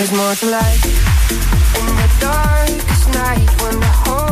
There's more to life in the darkest night when the hopes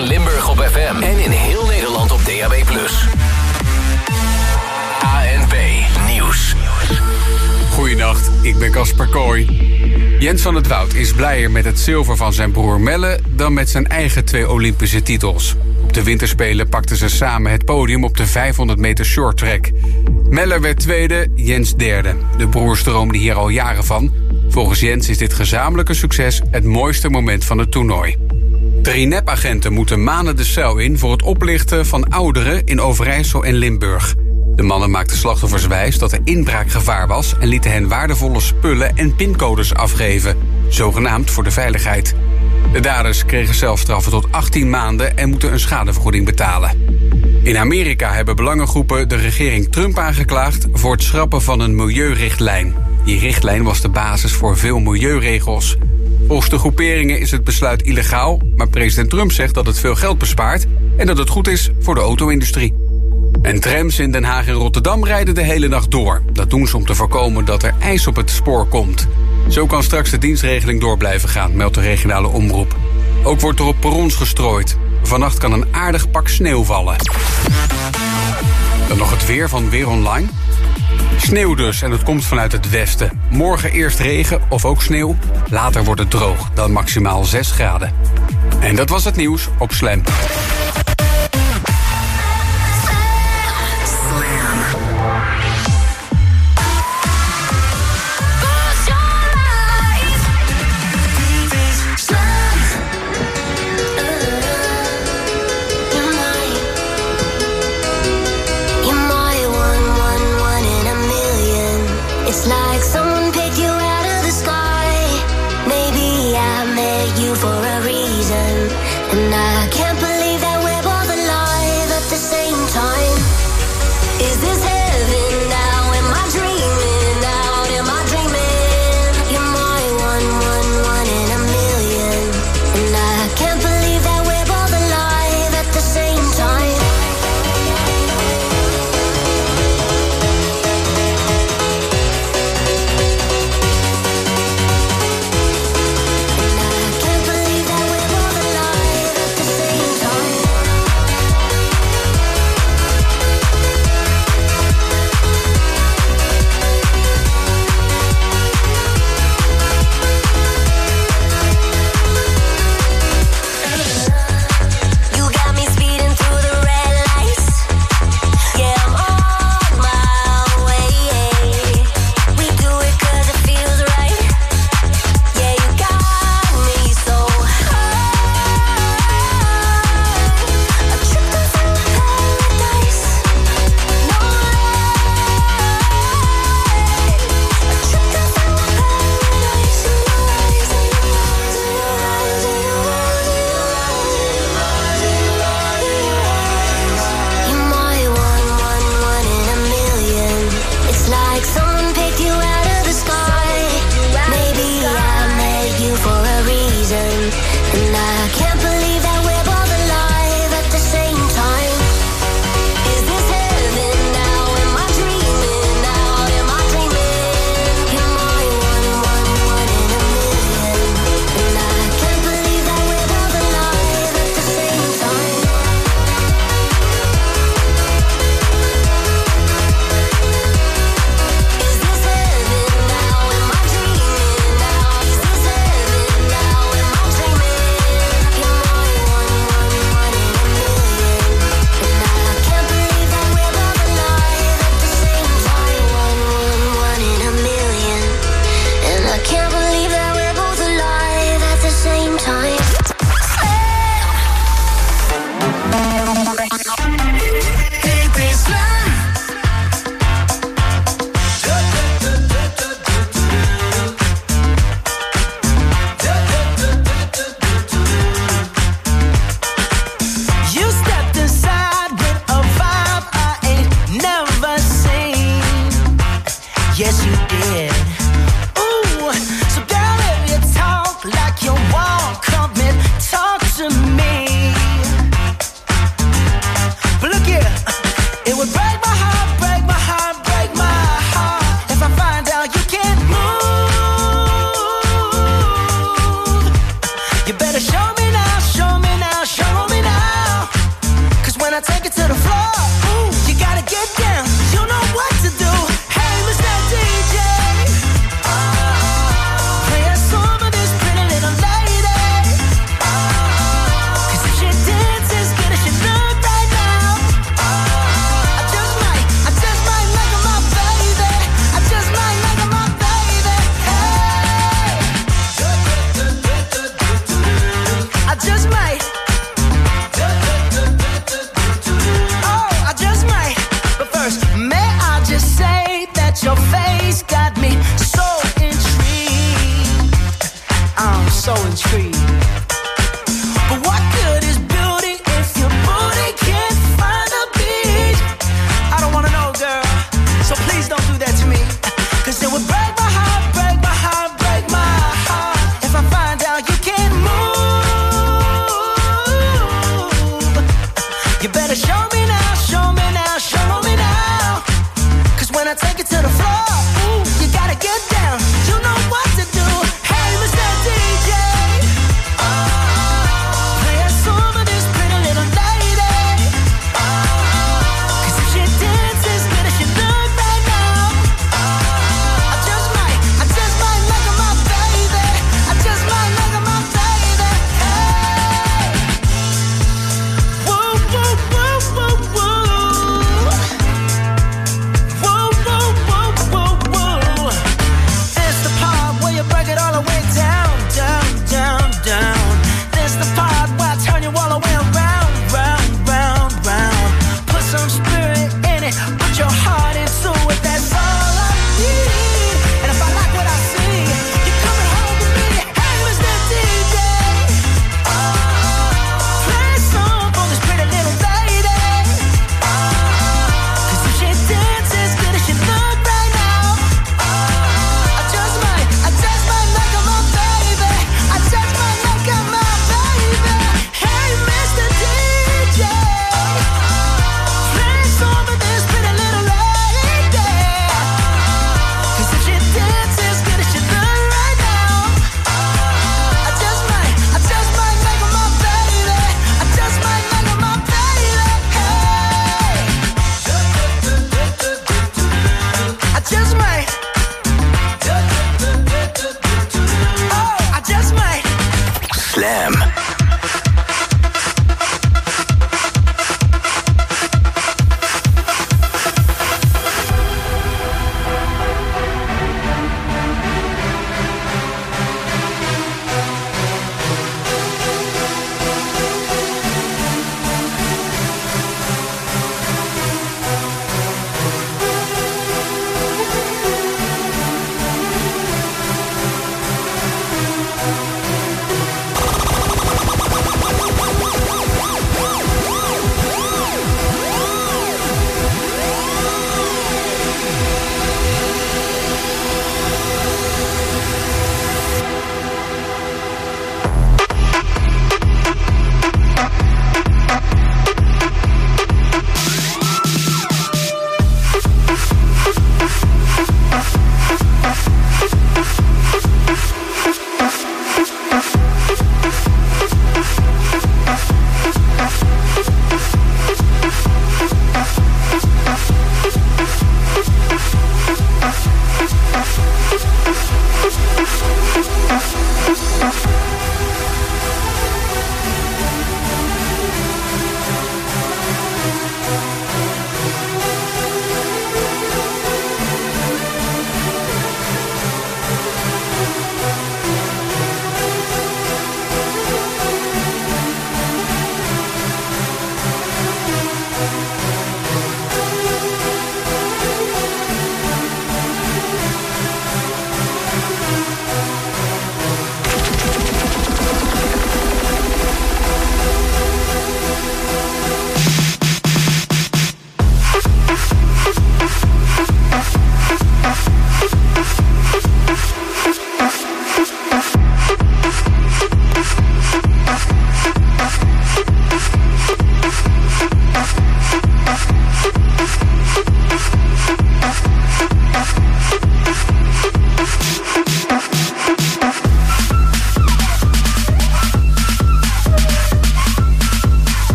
Limburg op FM. En in heel Nederland op DAB+. ANP Nieuws. Goedenacht, ik ben Casper Kooi. Jens van het Woud is blijer met het zilver van zijn broer Melle... dan met zijn eigen twee Olympische titels. Op de winterspelen pakten ze samen het podium op de 500 meter shorttrack. Melle werd tweede, Jens derde. De broers droomden hier al jaren van. Volgens Jens is dit gezamenlijke succes het mooiste moment van het toernooi. Drie nepagenten moeten maanden de cel in voor het oplichten van ouderen in Overijssel en Limburg. De mannen maakten slachtoffers wijs dat er inbraakgevaar was en lieten hen waardevolle spullen en pincodes afgeven, zogenaamd voor de veiligheid. De daders kregen zelfstraffen tot 18 maanden en moeten een schadevergoeding betalen. In Amerika hebben belangengroepen de regering Trump aangeklaagd voor het schrappen van een milieurichtlijn. Die richtlijn was de basis voor veel milieuregels. Volgens de groeperingen is het besluit illegaal, maar president Trump zegt dat het veel geld bespaart en dat het goed is voor de auto-industrie. En trams in Den Haag en Rotterdam rijden de hele nacht door. Dat doen ze om te voorkomen dat er ijs op het spoor komt. Zo kan straks de dienstregeling door blijven gaan, meldt de regionale omroep. Ook wordt er op perrons gestrooid. Vannacht kan een aardig pak sneeuw vallen. Dan nog het weer van Weer Online. Sneeuw dus en het komt vanuit het westen. Morgen eerst regen of ook sneeuw. Later wordt het droog, dan maximaal 6 graden. En dat was het nieuws op Slam.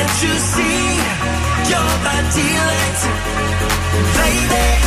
Can't you see your body light? Lady,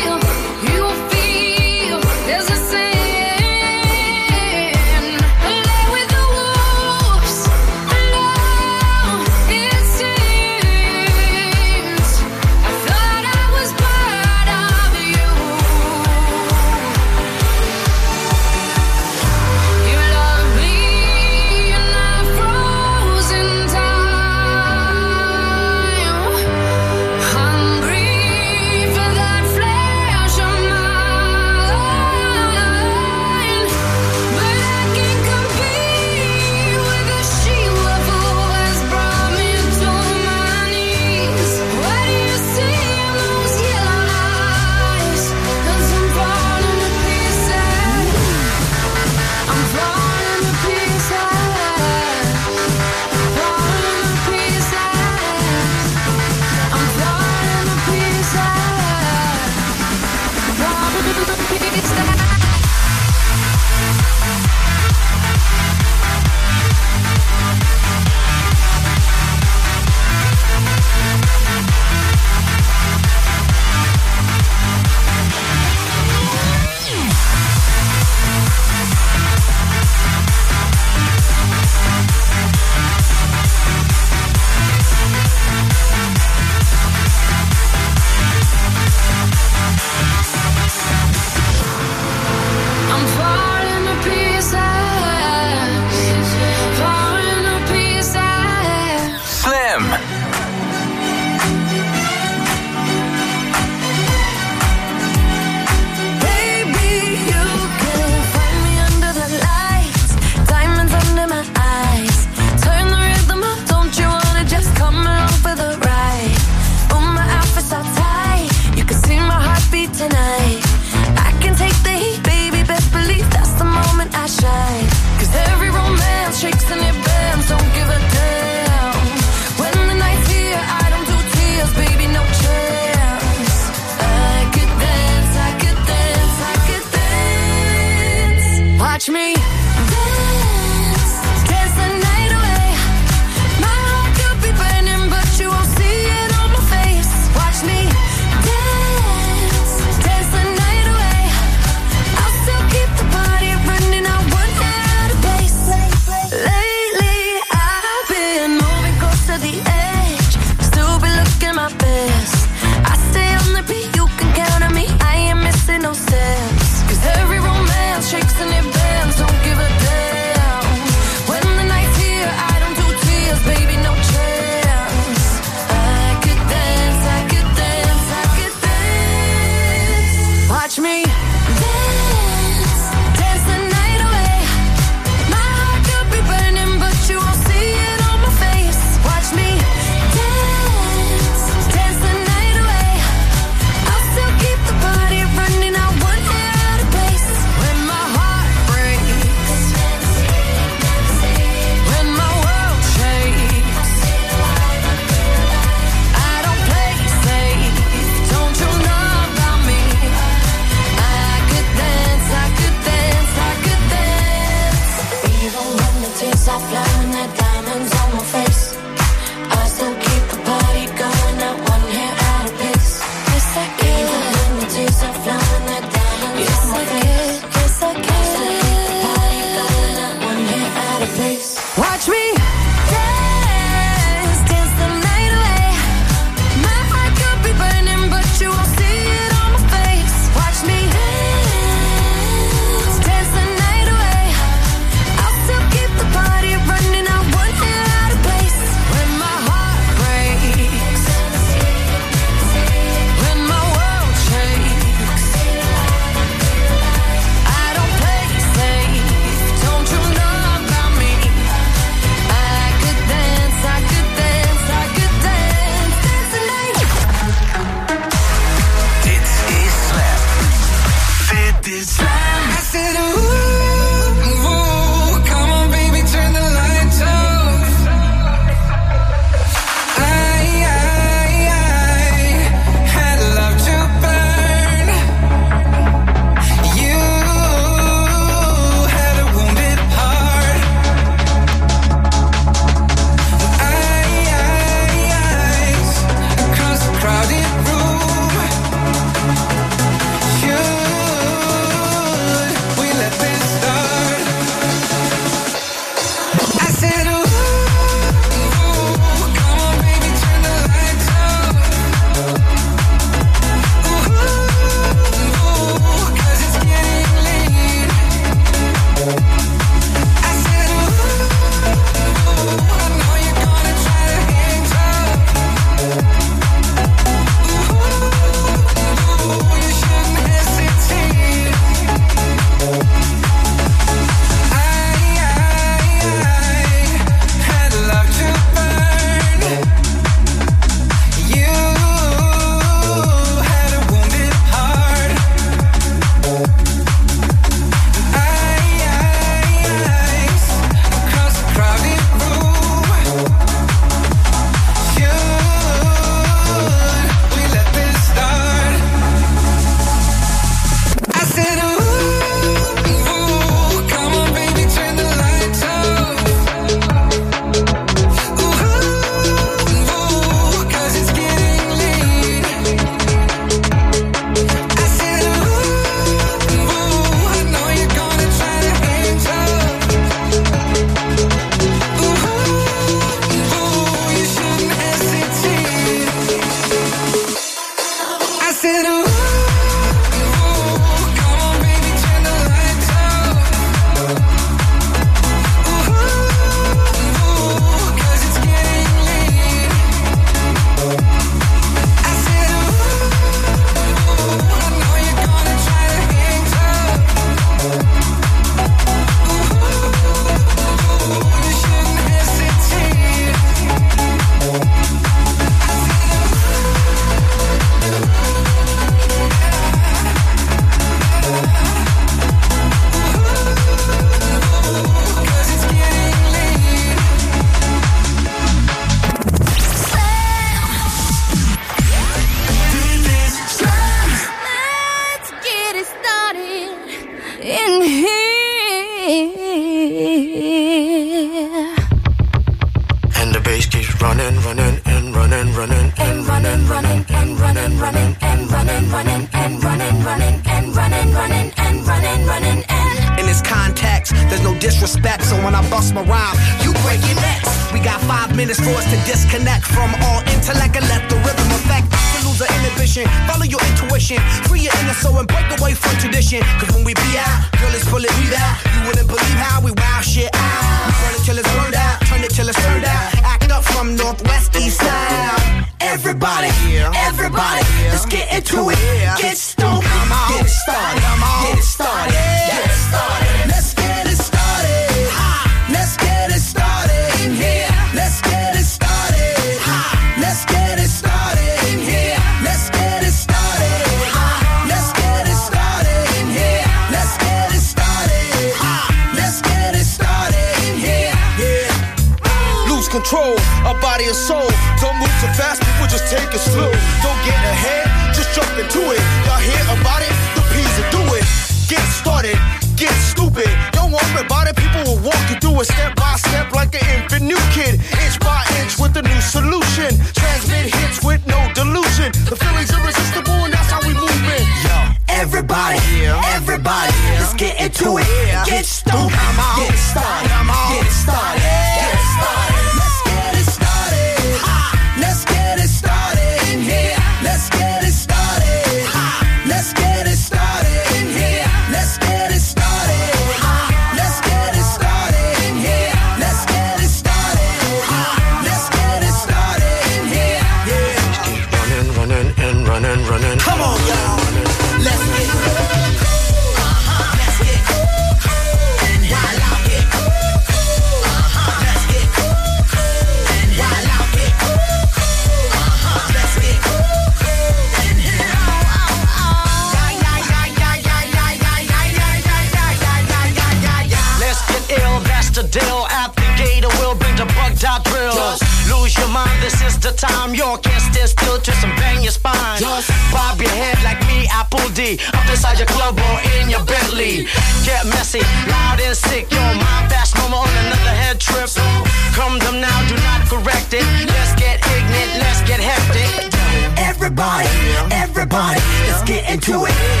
into it.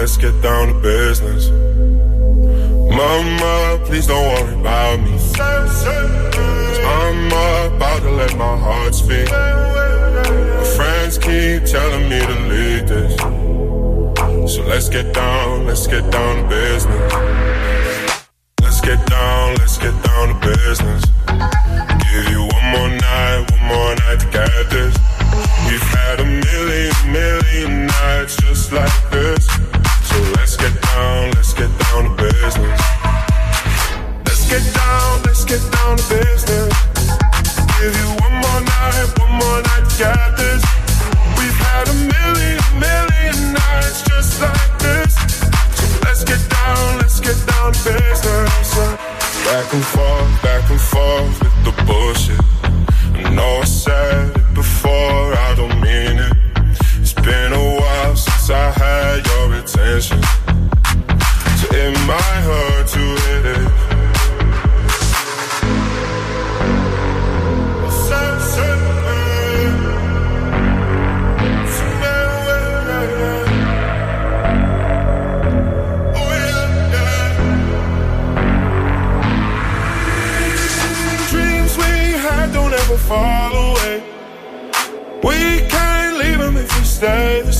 let's get down to business. Mama, please don't worry about me. i I'm about to let my heart speak. My friends keep telling me to leave this. So let's get down, let's get down to business. To it. Eh? Dreams we had don't ever fall away. We can't leave them if we stay the same.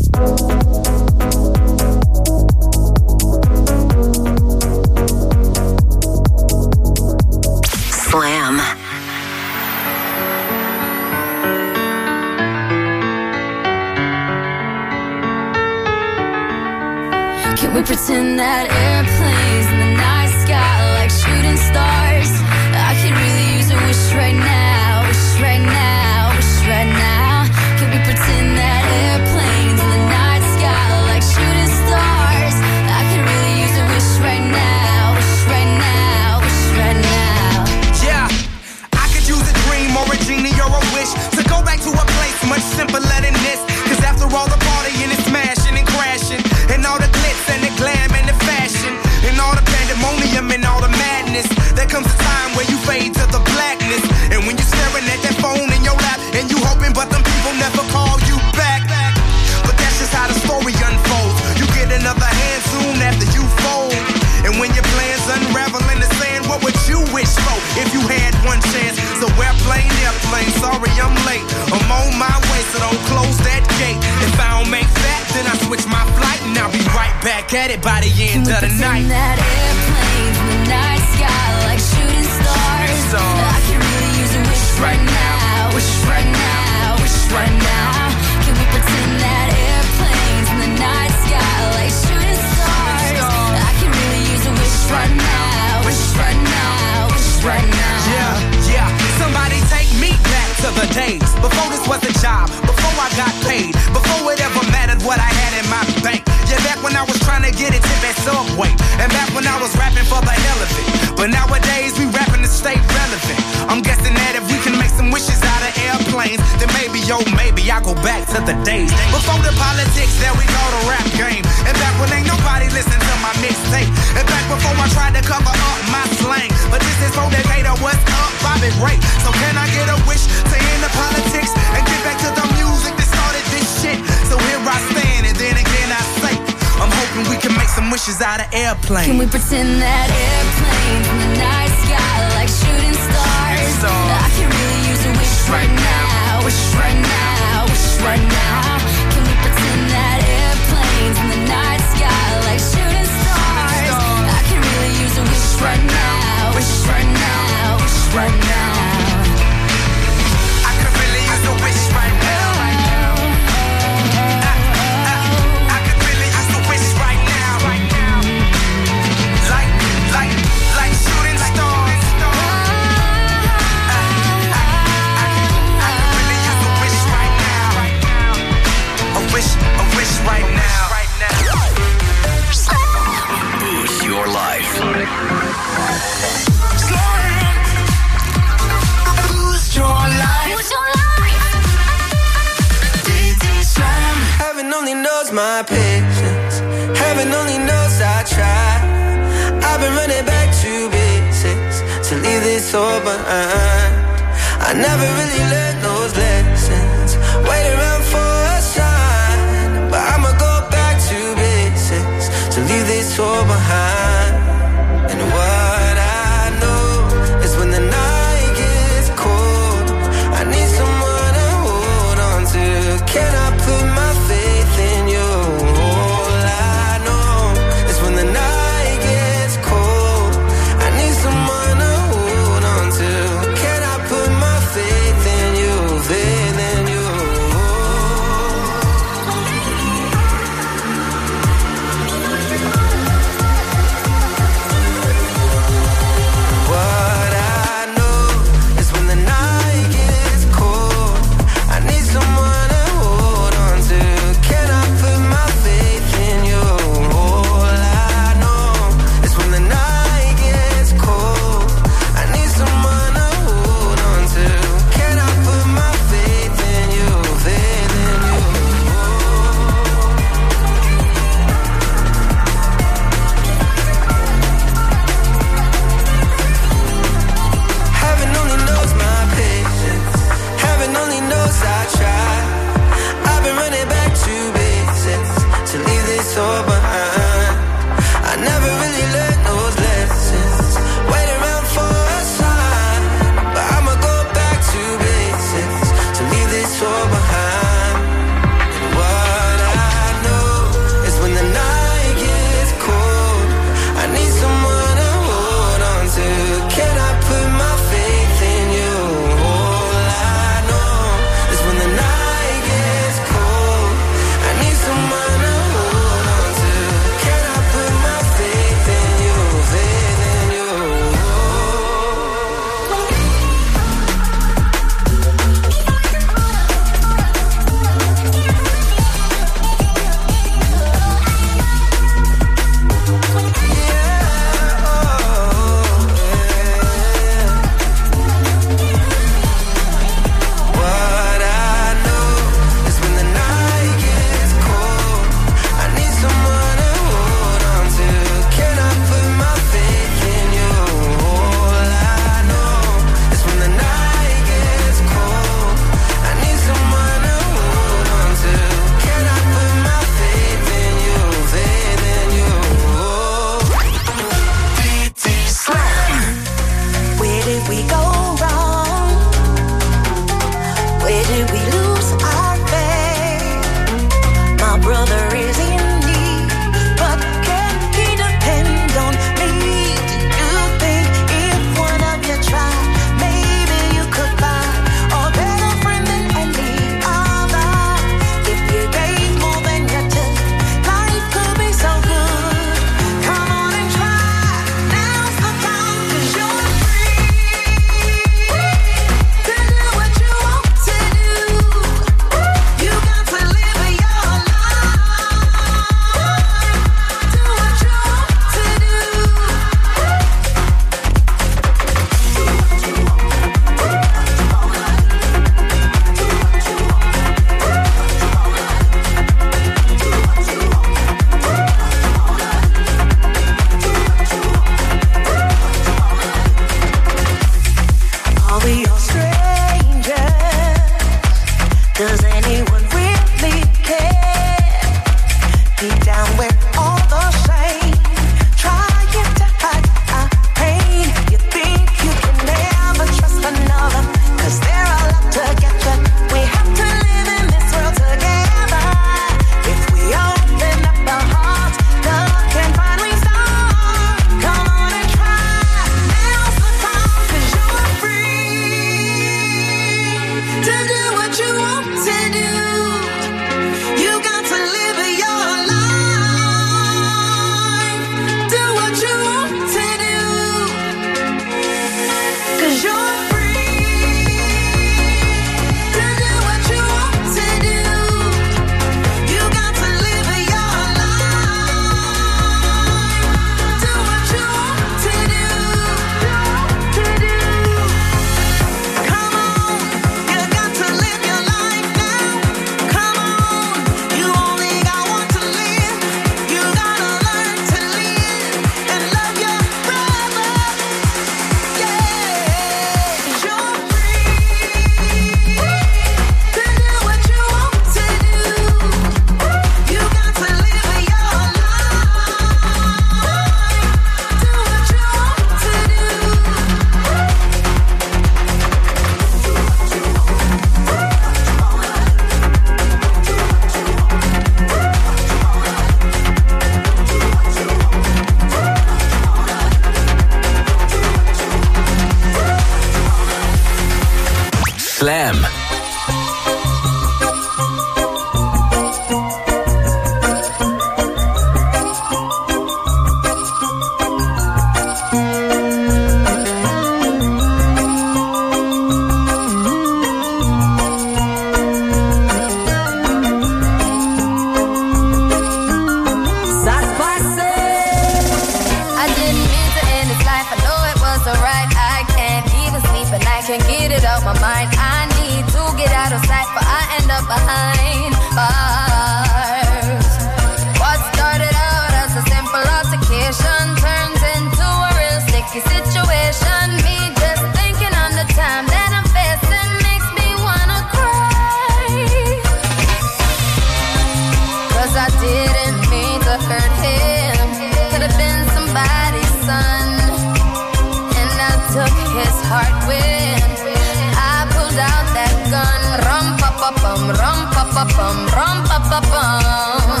pa bum, rum pa pa bum, rum pa pa bum.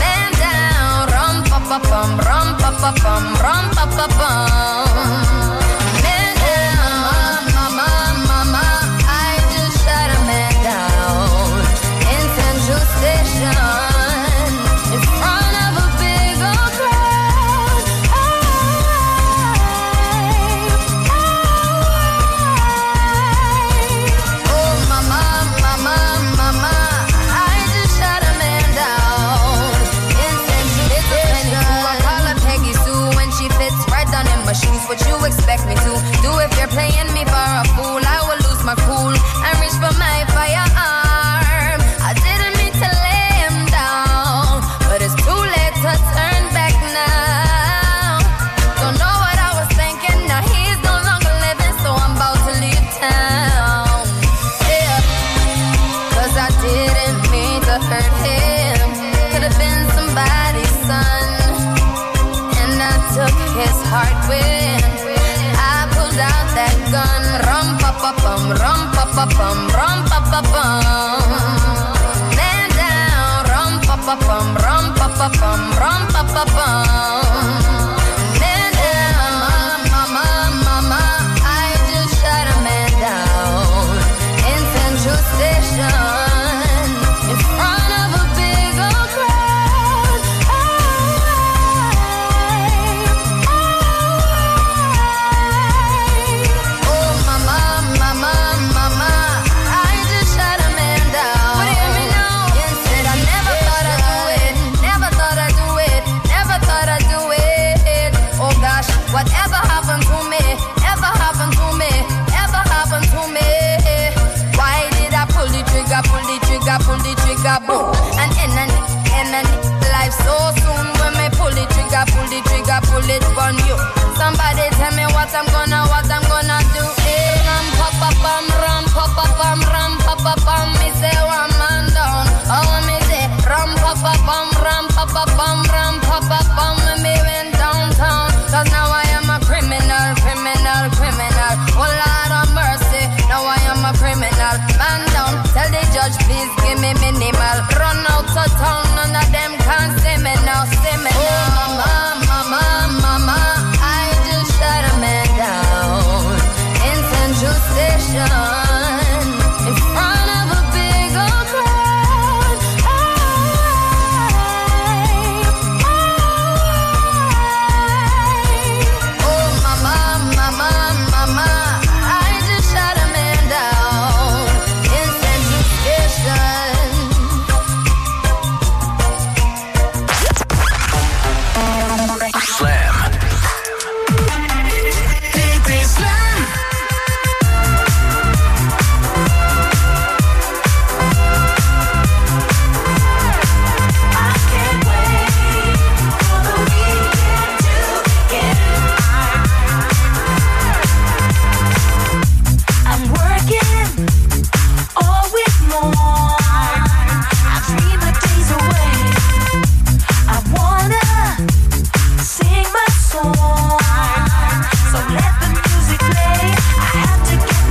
Man down, rum pa pa bum, rum pa pa bum, rum pa pa bum. pa pam, rum pa pa pam. Man down, rum pa pa pam, rum pa pa pam, rum pa pa pam. Whatever happened to me, ever happened to me, ever happened to me. Why did I pull the trigger, pull the trigger, pull the trigger, boom? And in and in and life so soon when me pull the trigger, pull the trigger, pull it on you. Somebody tell me what I'm gonna, what I'm gonna do. Hey, ram, pop, pop, ram, pop, pop, ram. Cause now I am a criminal, criminal, criminal. Oh Lord of mercy, now I am a criminal. Man down, tell the judge, please give me minimal. Run out of town, none of them